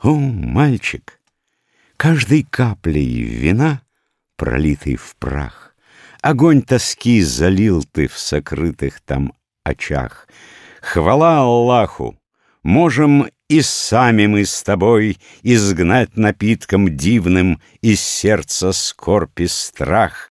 О, мальчик, каждой каплей вина, пролитой в прах, Огонь тоски залил ты в сокрытых там очах. Хвала Аллаху! Можем и сами мы с тобой Изгнать напитком дивным Из сердца скорбь и страх,